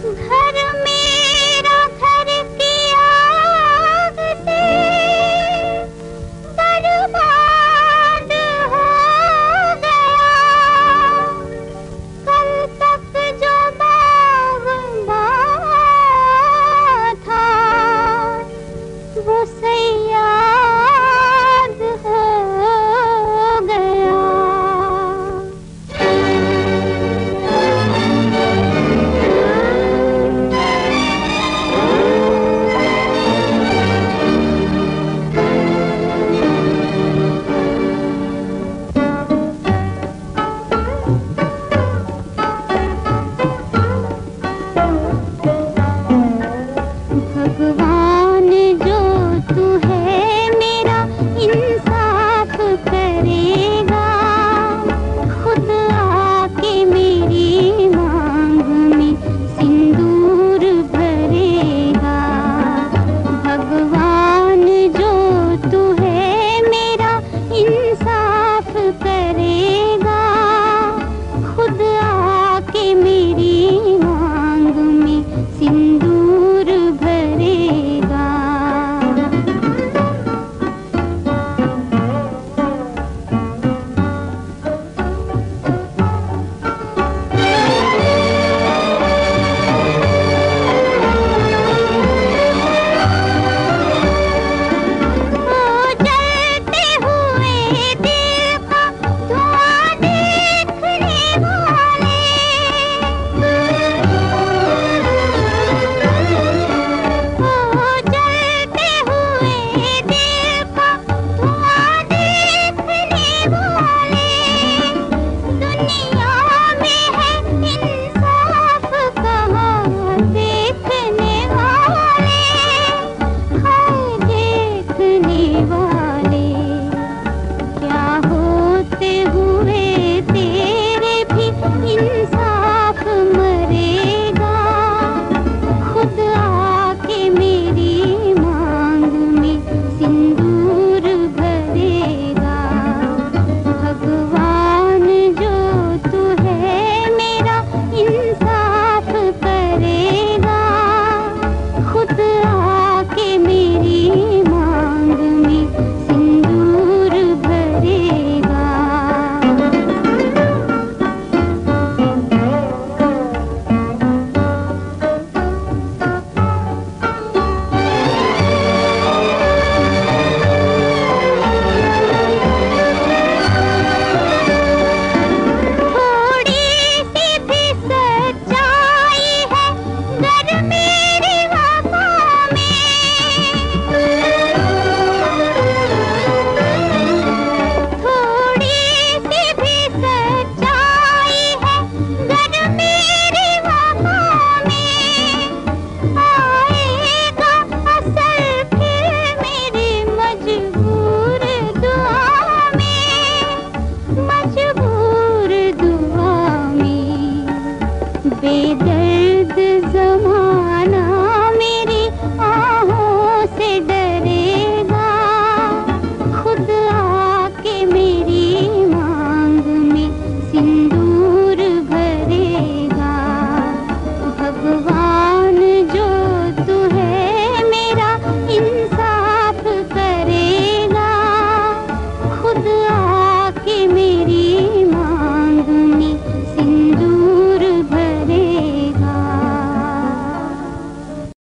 你太